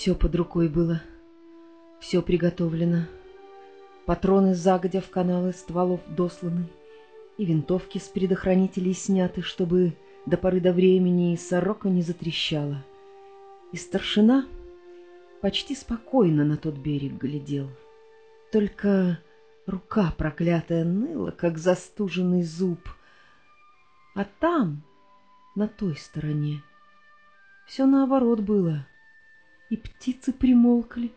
Все под рукой было, все приготовлено. Патроны загодя в каналы стволов досланы, и винтовки с предохранителей сняты, чтобы до поры до времени и сорока не затрещала. И старшина почти спокойно на тот берег глядел. Только рука проклятая ныла, как застуженный зуб. А там, на той стороне, все наоборот было. И птицы примолкли,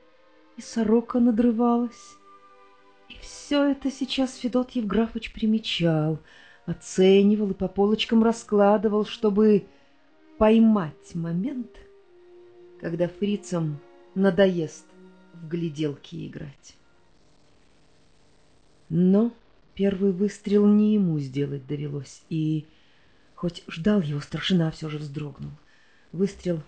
и сорока надрывалась. И все это сейчас Федот Евграфович примечал, оценивал и по полочкам раскладывал, чтобы поймать момент, когда фрицам надоест в гляделки играть. Но первый выстрел не ему сделать довелось, и хоть ждал его старшина, все же вздрогнул. Выстрел,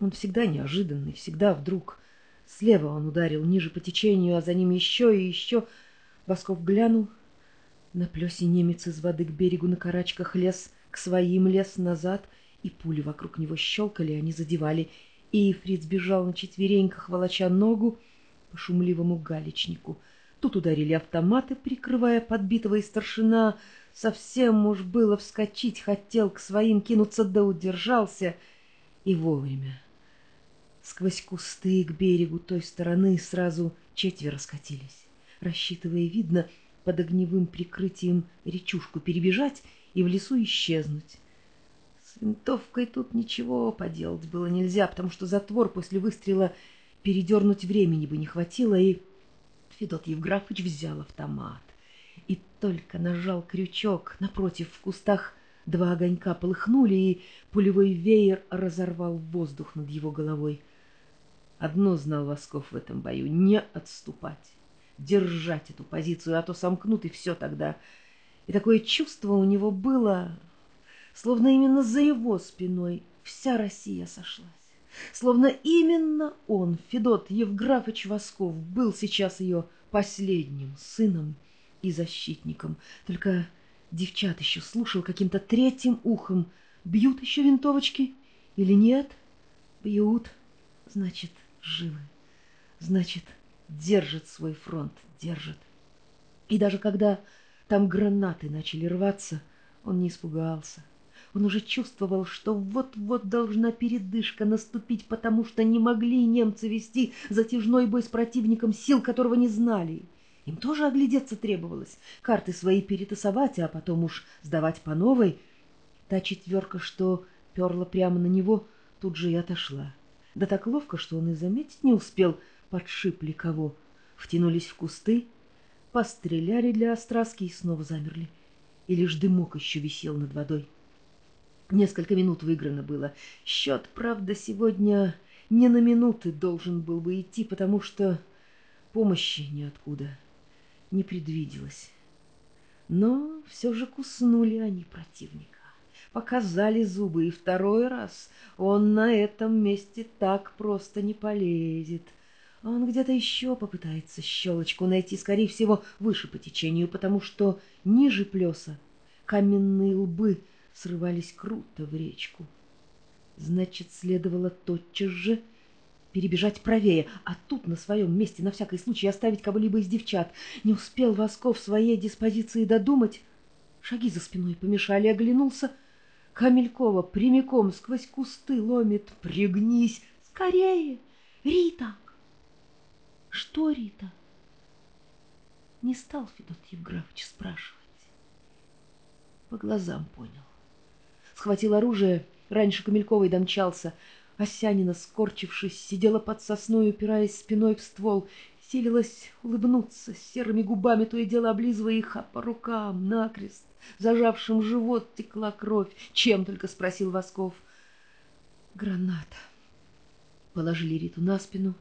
он всегда неожиданный, всегда вдруг. Слева он ударил ниже по течению, а за ним еще и еще. Восков глянул. На плесе немец из воды к берегу на карачках лез, к своим лез назад, и пули вокруг него щелкали, они задевали. И Фриц бежал на четвереньках, волоча ногу по шумливому галечнику. Тут ударили автоматы, прикрывая подбитого и старшина. Совсем уж было вскочить, хотел к своим кинуться, да удержался. И вовремя. Сквозь кусты к берегу той стороны сразу четверо скатились, рассчитывая, видно, под огневым прикрытием речушку перебежать и в лесу исчезнуть. С винтовкой тут ничего поделать было нельзя, потому что затвор после выстрела передернуть времени бы не хватило, и Федот Евграфович взял автомат. И только нажал крючок, напротив в кустах два огонька полыхнули, и пулевой веер разорвал воздух над его головой — Одно знал Восков в этом бою — не отступать, держать эту позицию, а то сомкнут и все тогда. И такое чувство у него было, словно именно за его спиной вся Россия сошлась. Словно именно он, Федот Евграфович Восков, был сейчас ее последним сыном и защитником. Только девчат еще слушал каким-то третьим ухом. Бьют еще винтовочки или нет? Бьют, значит, живы. Значит, держит свой фронт, держит. И даже когда там гранаты начали рваться, он не испугался. Он уже чувствовал, что вот-вот должна передышка наступить, потому что не могли немцы вести затяжной бой с противником, сил которого не знали. Им тоже оглядеться требовалось, карты свои перетасовать, а потом уж сдавать по новой. Та четверка, что перла прямо на него, тут же и отошла. Да так ловко, что он и заметить не успел, подшипли кого. Втянулись в кусты, постреляли для остраски и снова замерли. И лишь дымок еще висел над водой. Несколько минут выиграно было. Счет, правда, сегодня не на минуты должен был бы идти, потому что помощи ниоткуда не предвиделось. Но все же куснули они противника показали зубы, и второй раз он на этом месте так просто не полезет. Он где-то еще попытается щелочку найти, скорее всего, выше по течению, потому что ниже плеса каменные лбы срывались круто в речку. Значит, следовало тотчас же перебежать правее, а тут на своем месте на всякий случай оставить кого-либо из девчат. Не успел Восков своей диспозиции додумать. Шаги за спиной помешали, оглянулся — Камелькова прямиком сквозь кусты ломит. Пригнись! Скорее! Рита! Что Рита? Не стал Федот Евграфович спрашивать. По глазам понял. Схватил оружие, раньше Камельковой домчался. Осянина, скорчившись, сидела под сосной, упираясь спиной в ствол, силилась улыбнуться серыми губами, то и дело облизывая их, а по рукам накрест зажавшим живот текла кровь. Чем только спросил Восков. Граната. Положили Риту на спину,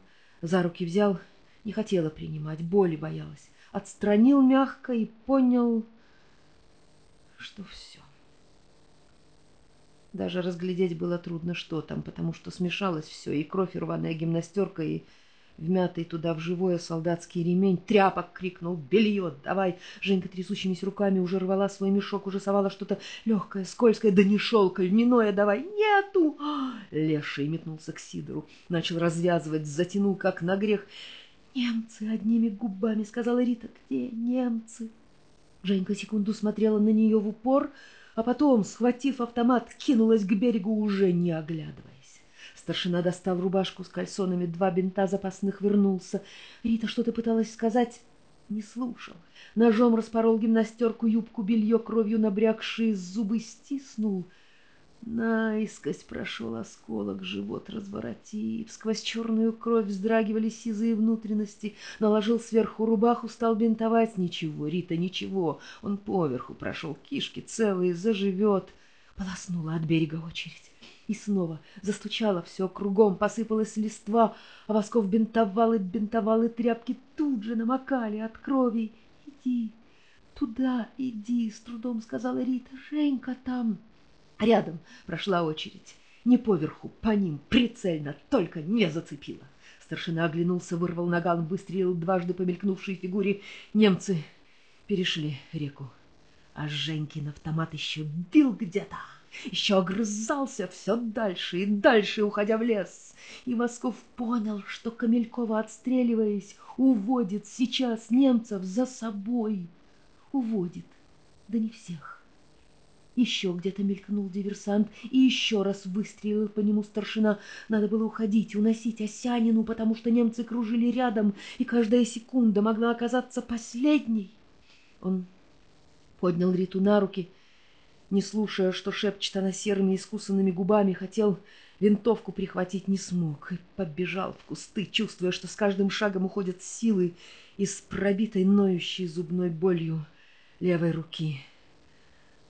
за руки взял, не хотела принимать, боли боялась. Отстранил мягко и понял, что все. Даже разглядеть было трудно, что там, потому что смешалось все, и кровь, и рваная гимнастерка, и вмятый туда в живое солдатский ремень, тряпок крикнул «Белье, давай!» Женька трясущимися руками уже рвала свой мешок, уже совала что-то легкое, скользкое, да не шелка, льняное давай! Нету! Леший метнулся к Сидору, начал развязывать, затянул как на грех. «Немцы!» — одними губами сказала Рита. «Где немцы?» Женька секунду смотрела на нее в упор, а потом, схватив автомат, кинулась к берегу, уже не оглядываясь. Старшина достал рубашку с кальсонами, два бинта запасных вернулся. Рита что-то пыталась сказать, не слушал. Ножом распорол гимнастерку, юбку, белье, кровью набрякшие зубы стиснул. Наискось прошел осколок, живот разворотив. Сквозь черную кровь вздрагивали сизые внутренности. Наложил сверху рубаху, стал бинтовать. Ничего, Рита, ничего. Он поверху прошел, кишки целые, заживет. Полоснула от берега очередь. И снова застучало все кругом, посыпалась листва, а Восков бинтовал и бинтовал, и тряпки тут же намокали от крови. «Иди, туда иди», — с трудом сказала Рита. «Женька там». Рядом прошла очередь. Не поверху, по ним, прицельно, только не зацепила. Старшина оглянулся, вырвал наган, выстрелил дважды по мелькнувшей фигуре. Немцы перешли реку, а Женькин автомат еще бил где-то еще огрызался все дальше и дальше, уходя в лес. И Восков понял, что Камелькова, отстреливаясь, уводит сейчас немцев за собой. Уводит, да не всех. Еще где-то мелькнул диверсант, и еще раз выстрелил по нему старшина. Надо было уходить, уносить Осянину, потому что немцы кружили рядом, и каждая секунда могла оказаться последней. Он поднял Риту на руки — не слушая, что шепчет она серыми искусанными губами, хотел винтовку прихватить не смог и побежал в кусты, чувствуя, что с каждым шагом уходят силы из пробитой ноющей зубной болью левой руки.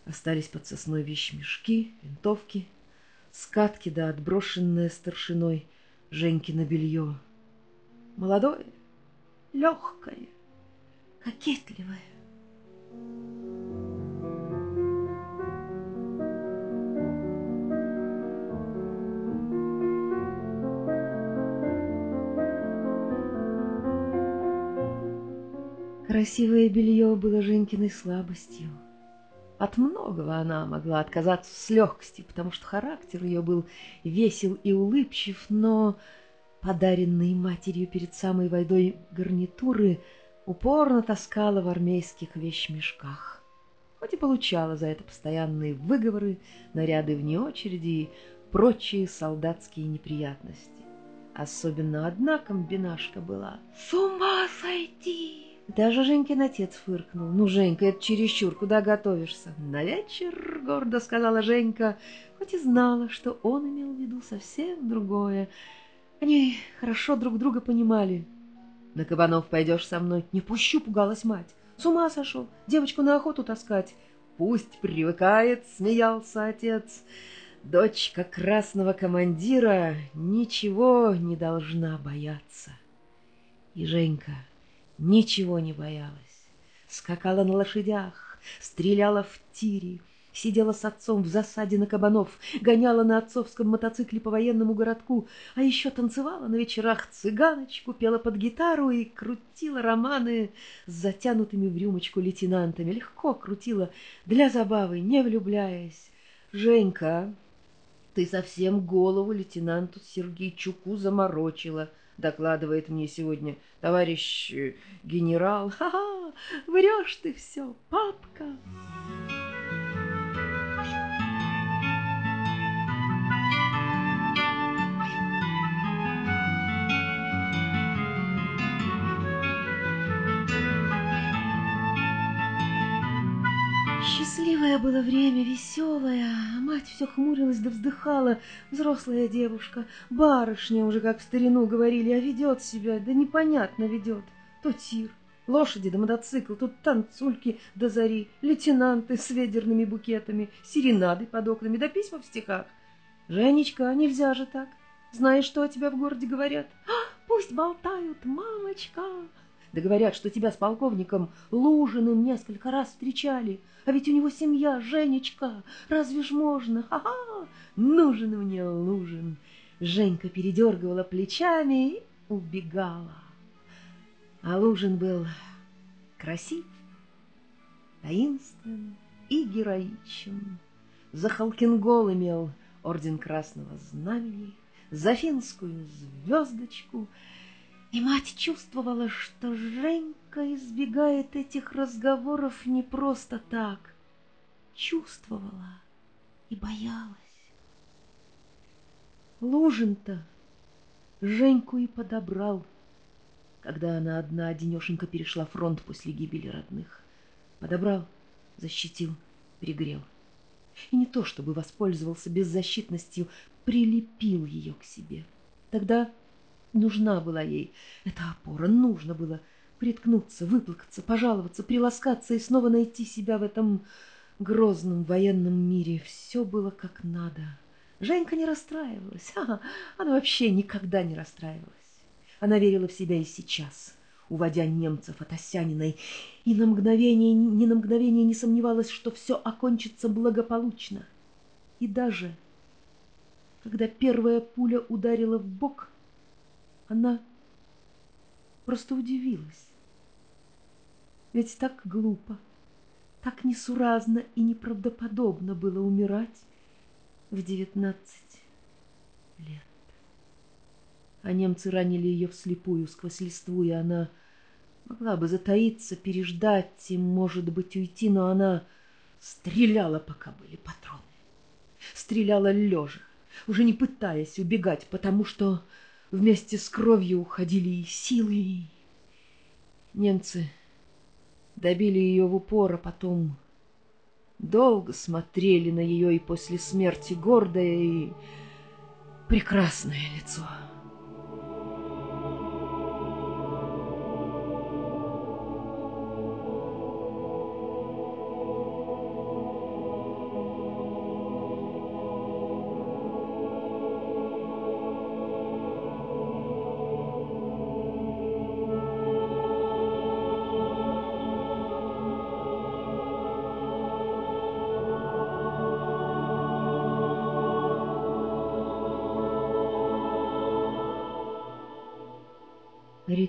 Остались под сосной вещмешки, винтовки, скатки да отброшенное старшиной Женькино белье. Молодое, легкое, кокетливое. Красивое белье было Женькиной слабостью. От многого она могла отказаться с легкостью, потому что характер ее был весел и улыбчив, но подаренные матерью перед самой войной гарнитуры упорно таскала в армейских вещмешках. Хоть и получала за это постоянные выговоры, наряды вне очереди и прочие солдатские неприятности. Особенно одна комбинашка была «С ума сойти!» Даже Женькин отец фыркнул. «Ну, Женька, это чересчур, куда готовишься?» «На вечер», — гордо сказала Женька, хоть и знала, что он имел в виду совсем другое. Они хорошо друг друга понимали. «На кабанов пойдешь со мной?» «Не пущу», — пугалась мать. «С ума сошел, девочку на охоту таскать». «Пусть привыкает», — смеялся отец. «Дочка красного командира ничего не должна бояться». И Женька ничего не боялась. Скакала на лошадях, стреляла в тире, сидела с отцом в засаде на кабанов, гоняла на отцовском мотоцикле по военному городку, а еще танцевала на вечерах цыганочку, пела под гитару и крутила романы с затянутыми в рюмочку лейтенантами. Легко крутила, для забавы, не влюбляясь. «Женька, ты совсем голову лейтенанту Сергейчуку заморочила», — докладывает мне сегодня товарищ э, генерал. Ха-ха, врешь ты все, папка. Счастливое было время, веселое, а мать все хмурилась да вздыхала. Взрослая девушка, барышня уже, как в старину говорили, а ведет себя, да непонятно ведет. То тир, лошади да мотоцикл, тут танцульки до зари, лейтенанты с ведерными букетами, серенады под окнами, да письма в стихах. Женечка, нельзя же так. Знаешь, что о тебя в городе говорят? А, пусть болтают, мамочка. Да говорят, что тебя с полковником Лужиным несколько раз встречали. А ведь у него семья, Женечка. Разве ж можно? Ха-ха! Нужен мне Лужин. Женька передергивала плечами и убегала. А Лужин был красив, таинствен и героичен. За Халкингол имел орден Красного Знамени, за финскую звездочку, и мать чувствовала, что Женька избегает этих разговоров не просто так, чувствовала и боялась. Лужин-то Женьку и подобрал, когда она одна одинешенька перешла фронт после гибели родных. Подобрал, защитил, пригрел. И не то, чтобы воспользовался беззащитностью, прилепил ее к себе. Тогда нужна была ей эта опора, нужно было приткнуться, выплакаться, пожаловаться, приласкаться и снова найти себя в этом грозном военном мире. Все было как надо. Женька не расстраивалась, ага, она вообще никогда не расстраивалась. Она верила в себя и сейчас, уводя немцев от Осяниной, и на мгновение, ни на мгновение не сомневалась, что все окончится благополучно. И даже, когда первая пуля ударила в бок, она просто удивилась. Ведь так глупо, так несуразно и неправдоподобно было умирать в девятнадцать лет. А немцы ранили ее вслепую, сквозь листву, и она могла бы затаиться, переждать и, может быть, уйти, но она стреляла, пока были патроны. Стреляла лежа, уже не пытаясь убегать, потому что вместе с кровью уходили и силы. Немцы добили ее в упор, а потом долго смотрели на ее и после смерти гордое и прекрасное лицо.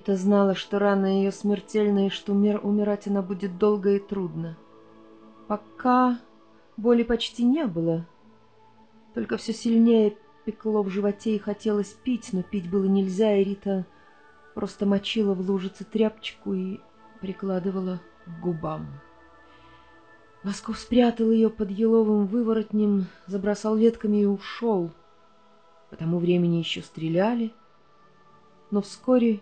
Рита знала, что рана ее смертельна и что умер, умирать она будет долго и трудно. Пока боли почти не было, только все сильнее пекло в животе и хотелось пить, но пить было нельзя, и Рита просто мочила в лужице тряпочку и прикладывала к губам. Восков спрятал ее под еловым выворотнем, забросал ветками и ушел. По тому времени еще стреляли, но вскоре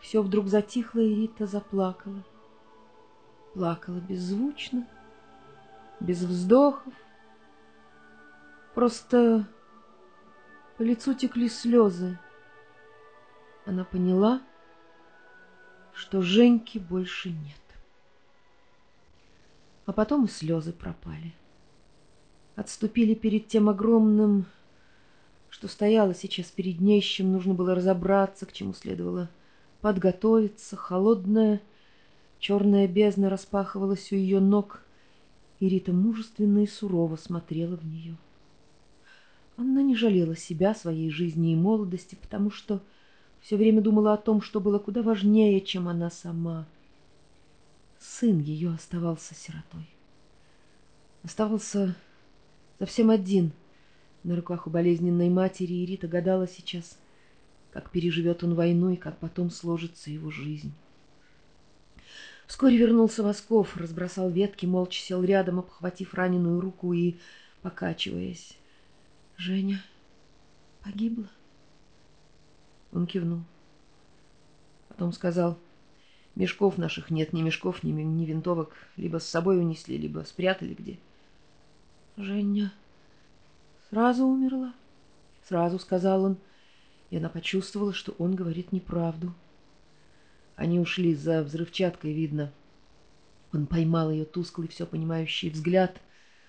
все вдруг затихло, и Рита заплакала. Плакала беззвучно, без вздохов. Просто по лицу текли слезы. Она поняла, что Женьки больше нет. А потом и слезы пропали. Отступили перед тем огромным, что стояло сейчас перед ней, с чем нужно было разобраться, к чему следовало подготовиться, холодная черная бездна распахивалась у ее ног, и Рита мужественно и сурово смотрела в нее. Она не жалела себя, своей жизни и молодости, потому что все время думала о том, что было куда важнее, чем она сама. Сын ее оставался сиротой. Оставался совсем один на руках у болезненной матери, и Рита гадала сейчас, как переживет он войну и как потом сложится его жизнь. Вскоре вернулся Восков, разбросал ветки, молча сел рядом, обхватив раненую руку и покачиваясь. «Женя погибла?» Он кивнул. Потом сказал, «Мешков наших нет, ни мешков, ни, ни винтовок. Либо с собой унесли, либо спрятали где». «Женя сразу умерла?» «Сразу», — сказал он, — и она почувствовала, что он говорит неправду. Они ушли за взрывчаткой, видно. Он поймал ее тусклый, все понимающий взгляд,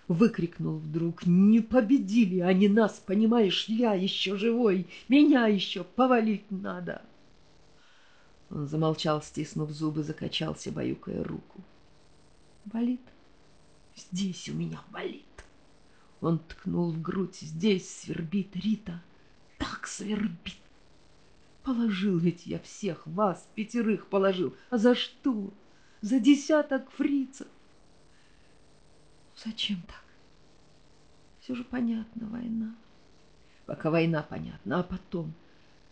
выкрикнул вдруг, «Не победили они нас, понимаешь, я еще живой, меня еще повалить надо!» Он замолчал, стиснув зубы, закачался, баюкая руку. «Болит? Здесь у меня болит!» Он ткнул в грудь, «Здесь свербит Рита!» Так свербит. Положил ведь я всех вас, пятерых положил. А за что? За десяток фрицев. Зачем так? Все же понятно, война. Пока война понятна, а потом,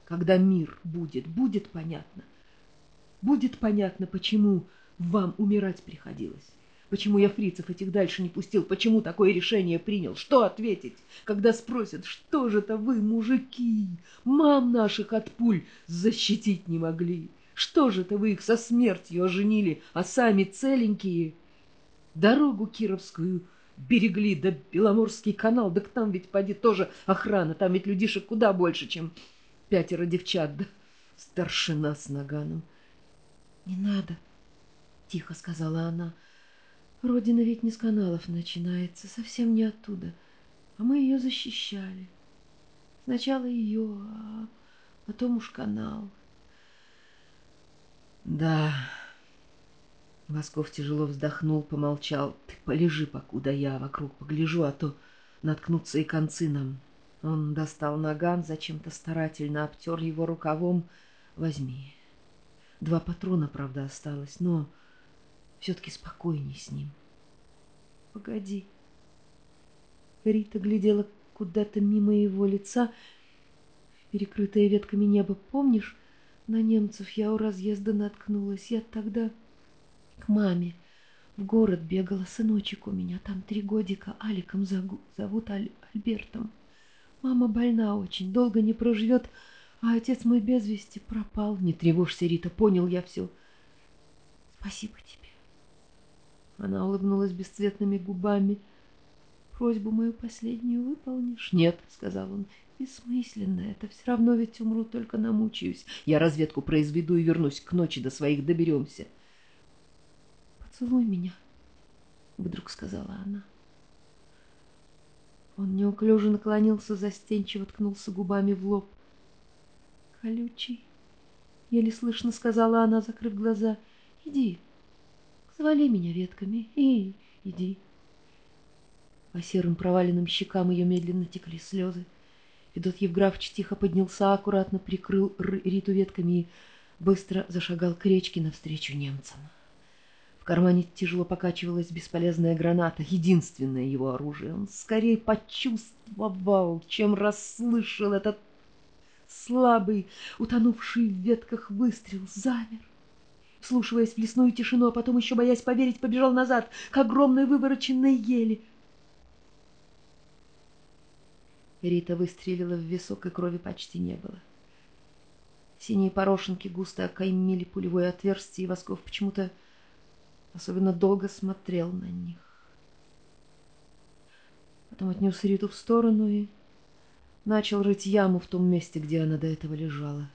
когда мир будет, будет понятно. Будет понятно, почему вам умирать приходилось. Почему я фрицев этих дальше не пустил? Почему такое решение принял? Что ответить, когда спросят, что же это вы, мужики, мам наших от пуль защитить не могли? Что же это вы их со смертью оженили, а сами целенькие? Дорогу Кировскую берегли, да Беломорский канал, да там ведь поди тоже охрана, там ведь людишек куда больше, чем пятеро девчат, да старшина с наганом. — Не надо, — тихо сказала она, — Родина ведь не с каналов начинается, совсем не оттуда. А мы ее защищали. Сначала ее, а потом уж канал. Да. Восков тяжело вздохнул, помолчал. Ты полежи, покуда я вокруг погляжу, а то наткнутся и концы нам. Он достал наган, зачем-то старательно обтер его рукавом. Возьми. Два патрона, правда, осталось, но все-таки спокойней с ним. Погоди. Рита глядела куда-то мимо его лица, перекрытое ветками небо. Помнишь, на немцев я у разъезда наткнулась. Я тогда к маме в город бегала. Сыночек у меня там три годика. Аликом зовут Аль Альбертом. Мама больна очень, долго не проживет, а отец мой без вести пропал. Не тревожься, Рита, понял я все. Спасибо тебе. Она улыбнулась бесцветными губами. «Просьбу мою последнюю выполнишь?» «Нет», — сказал он, — «бессмысленно это. Все равно ведь умру, только намучаюсь. Я разведку произведу и вернусь. К ночи до своих доберемся». «Поцелуй меня», — вдруг сказала она. Он неуклюже наклонился, застенчиво ткнулся губами в лоб. «Колючий», — еле слышно сказала она, закрыв глаза, — «иди, Завали меня ветками и иди. По серым проваленным щекам ее медленно текли слезы. Федот Евграфович тихо поднялся, аккуратно прикрыл Риту ветками и быстро зашагал к речке навстречу немцам. В кармане тяжело покачивалась бесполезная граната, единственное его оружие. Он скорее почувствовал, чем расслышал этот слабый, утонувший в ветках выстрел, замер вслушиваясь в лесную тишину, а потом еще, боясь поверить, побежал назад к огромной вывороченной ели. Рита выстрелила в висок, и крови почти не было. Синие порошинки густо окаймили пулевое отверстие, и Восков почему-то особенно долго смотрел на них. Потом отнес Риту в сторону и начал рыть яму в том месте, где она до этого лежала.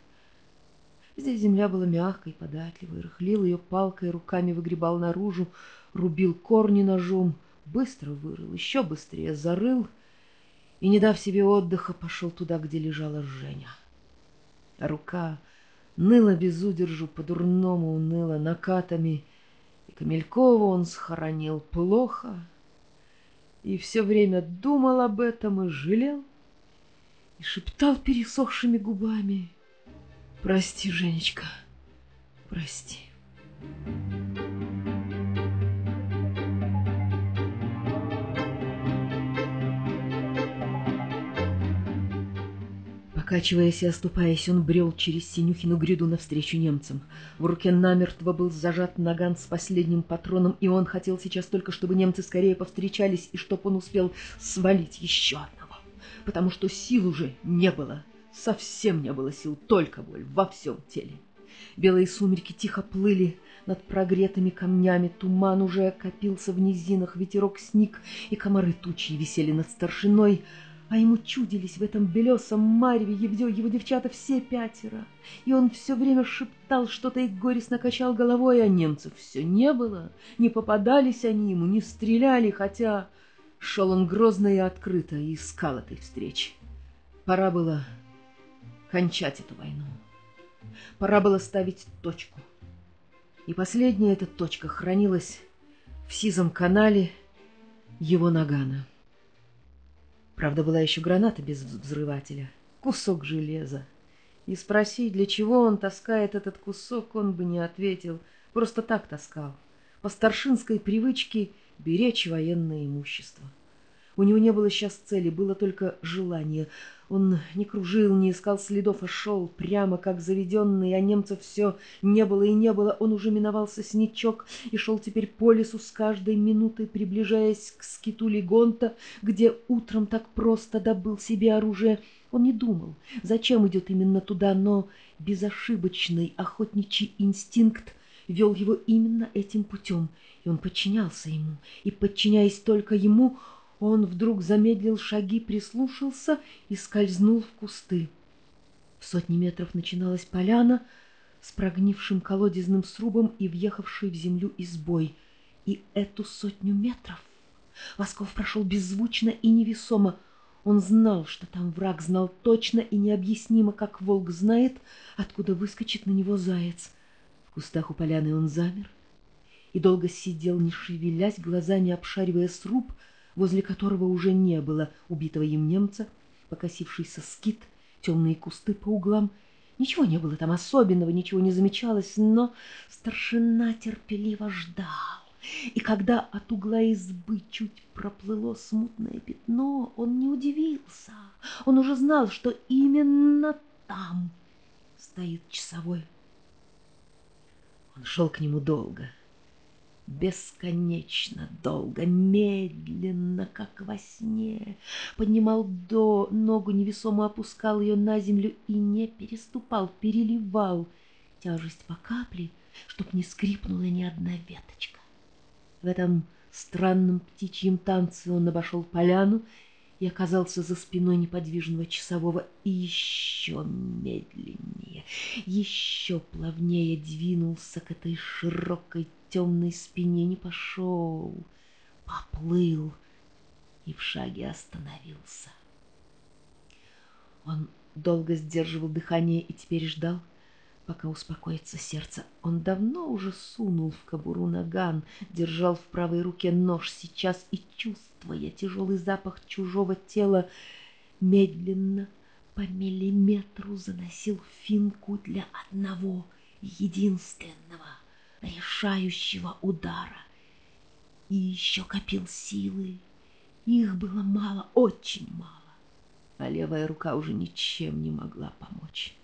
Здесь земля была мягкой, податливой, рыхлил ее палкой, руками выгребал наружу, рубил корни ножом, быстро вырыл, еще быстрее зарыл и, не дав себе отдыха, пошел туда, где лежала Женя. Рука ныла без удержу, по-дурному уныла накатами, и Камелькова он схоронил плохо, и все время думал об этом и жалел, и шептал пересохшими губами — Прости, Женечка, прости. Покачиваясь и оступаясь, он брел через Синюхину гряду навстречу немцам. В руке намертво был зажат наган с последним патроном, и он хотел сейчас только, чтобы немцы скорее повстречались, и чтоб он успел свалить еще одного, потому что сил уже не было. Совсем не было сил, только боль во всем теле. Белые сумерки тихо плыли над прогретыми камнями, туман уже копился в низинах, ветерок сник, и комары тучи висели над старшиной, а ему чудились в этом белесом мареве его, его девчата все пятеро. И он все время шептал что-то и горестно качал головой, а немцев все не было, не попадались они ему, не стреляли, хотя шел он грозно и открыто и искал этой встречи. Пора было кончать эту войну. Пора было ставить точку. И последняя эта точка хранилась в сизом канале его нагана. Правда, была еще граната без взрывателя, кусок железа. И спроси, для чего он таскает этот кусок, он бы не ответил. Просто так таскал. По старшинской привычке беречь военное имущество. У него не было сейчас цели, было только желание. Он не кружил, не искал следов, а шел прямо как заведенный, а немцев все не было и не было. Он уже миновал сосничок и шел теперь по лесу с каждой минутой, приближаясь к скиту Легонта, где утром так просто добыл себе оружие. Он не думал, зачем идет именно туда, но безошибочный охотничий инстинкт вел его именно этим путем, и он подчинялся ему, и, подчиняясь только ему, он вдруг замедлил шаги, прислушался и скользнул в кусты. В сотни метров начиналась поляна с прогнившим колодезным срубом и въехавшей в землю избой. И эту сотню метров Восков прошел беззвучно и невесомо. Он знал, что там враг, знал точно и необъяснимо, как волк знает, откуда выскочит на него заяц. В кустах у поляны он замер и долго сидел, не шевелясь, глазами обшаривая сруб, возле которого уже не было убитого им немца, покосившийся скит, темные кусты по углам. Ничего не было там особенного, ничего не замечалось, но старшина терпеливо ждал. И когда от угла избы чуть проплыло смутное пятно, он не удивился. Он уже знал, что именно там стоит часовой. Он шел к нему долго — бесконечно долго, медленно, как во сне, поднимал до ногу, невесомо опускал ее на землю и не переступал, переливал тяжесть по капле, чтоб не скрипнула ни одна веточка. В этом странном птичьем танце он обошел поляну и оказался за спиной неподвижного часового и еще медленнее, еще плавнее двинулся к этой широкой темной спине не пошел, поплыл и в шаге остановился. Он долго сдерживал дыхание и теперь ждал, пока успокоится сердце. Он давно уже сунул в кобуру наган, держал в правой руке нож сейчас и, чувствуя тяжелый запах чужого тела, медленно по миллиметру заносил финку для одного единственного решающего удара. И еще копил силы. Их было мало, очень мало. А левая рука уже ничем не могла помочь.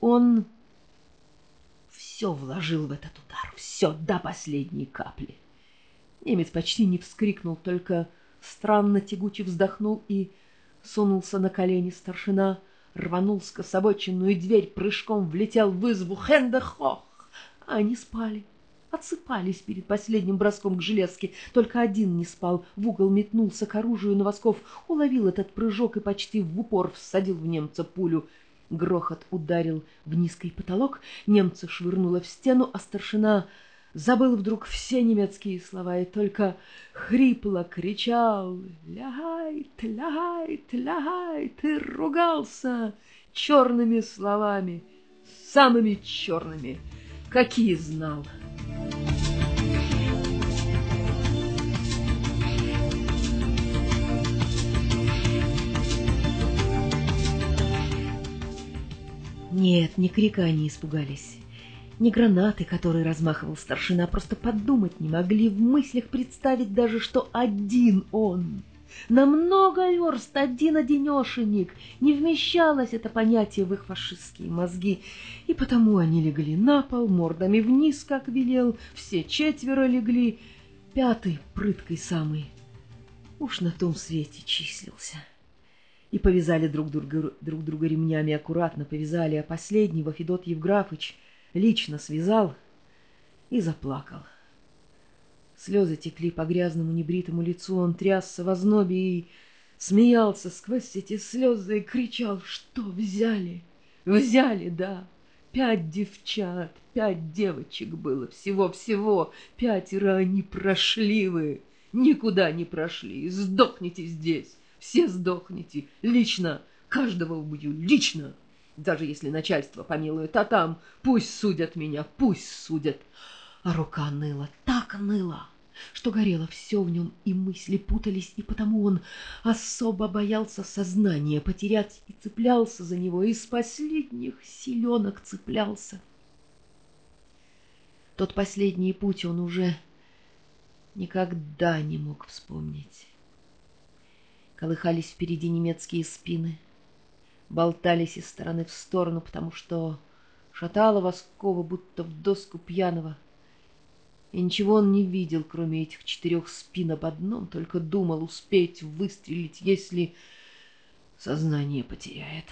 Он все вложил в этот удар, все до последней капли. Немец почти не вскрикнул, только странно тягуче вздохнул и сунулся на колени старшина, рванул скособоченную дверь, прыжком влетел в избу Хендехох а они спали. Отсыпались перед последним броском к железке. Только один не спал. В угол метнулся к оружию Новосков, уловил этот прыжок и почти в упор всадил в немца пулю. Грохот ударил в низкий потолок, немца швырнуло в стену, а старшина забыл вдруг все немецкие слова и только хрипло кричал «Лягайт, лягайт, лягайт!» и ругался черными словами, самыми черными — Какие знал? Нет, ни крика они испугались, ни гранаты, которые размахивал старшина, просто подумать не могли, в мыслях представить даже, что один он — на много верст один-одинешенек. Не вмещалось это понятие в их фашистские мозги, и потому они легли на пол, мордами вниз, как велел, все четверо легли, пятый, прыткой самый, уж на том свете числился. И повязали друг друга, друг друга ремнями аккуратно, повязали, а последнего Федот Евграфыч лично связал и заплакал. — Слезы текли по грязному небритому лицу, он трясся в ознобе и смеялся сквозь эти слезы и кричал, что взяли. Взяли, да, пять девчат, пять девочек было, всего-всего, пятеро они прошли вы, никуда не прошли, сдохните здесь, все сдохните, лично, каждого убью, лично. Даже если начальство помилует, а там пусть судят меня, пусть судят. А рука ныла, так ныла, что горело все в нем, и мысли путались, и потому он особо боялся сознания потерять и цеплялся за него, из последних силенок цеплялся. Тот последний путь он уже никогда не мог вспомнить. Колыхались впереди немецкие спины, болтались из стороны в сторону, потому что шатало Воскова, будто в доску пьяного — и ничего он не видел, кроме этих четырех спин об одном, только думал успеть выстрелить, если сознание потеряет.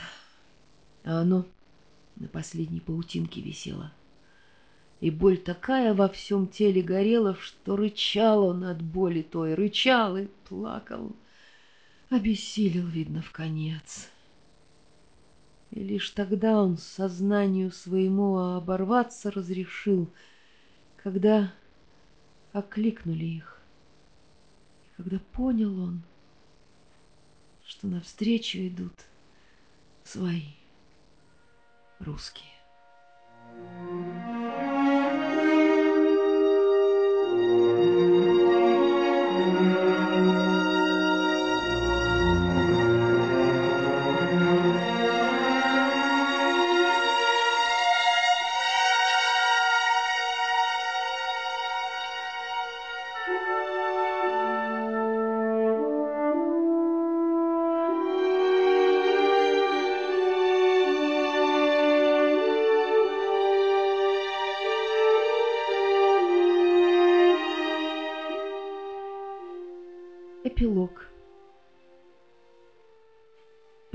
А оно на последней паутинке висело. И боль такая во всем теле горела, что рычал он от боли той, рычал и плакал. Обессилел, видно, в конец. И лишь тогда он сознанию своему оборваться разрешил, когда окликнули их. И когда понял он, что навстречу идут свои русские. Эпилог.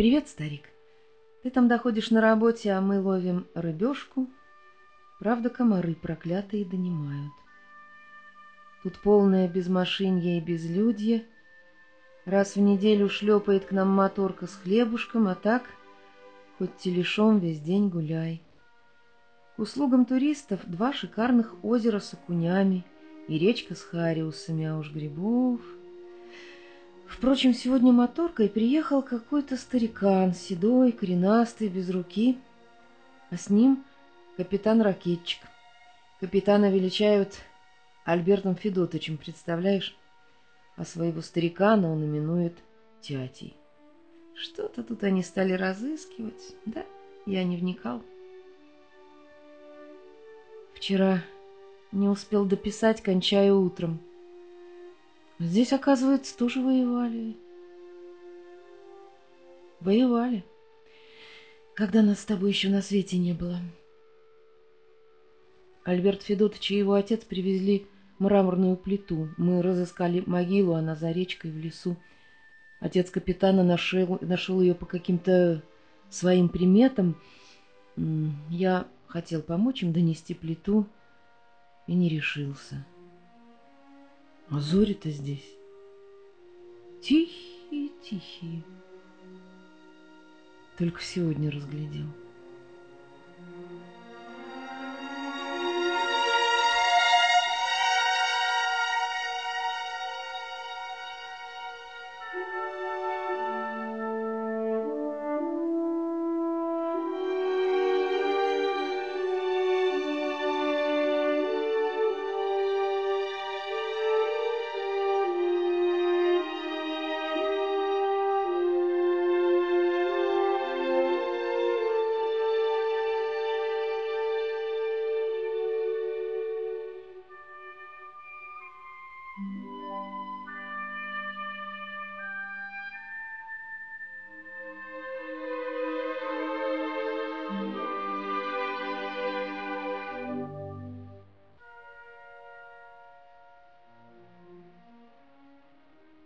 Привет, старик. Ты там доходишь на работе, а мы ловим рыбешку. Правда, комары проклятые донимают. Тут полное безмашинье и безлюдье. Раз в неделю шлепает к нам моторка с хлебушком, а так хоть телешом весь день гуляй. К услугам туристов два шикарных озера с окунями и речка с хариусами, а уж грибов... Впрочем, сегодня моторкой приехал какой-то старикан, седой, коренастый, без руки, а с ним капитан-ракетчик. Капитана величают Альбертом Федотовичем, представляешь? А своего старикана он именует тятей. Что-то тут они стали разыскивать, да? Я не вникал. Вчера не успел дописать, кончая утром — Здесь, оказывается, тоже воевали. Воевали. Когда нас с тобой еще на свете не было. Альберт Федотович и его отец привезли мраморную плиту. Мы разыскали могилу, она за речкой в лесу. Отец капитана нашел, нашел ее по каким-то своим приметам. Я хотел помочь им донести плиту и не решился. А зори-то здесь тихие-тихие. Только сегодня разглядел.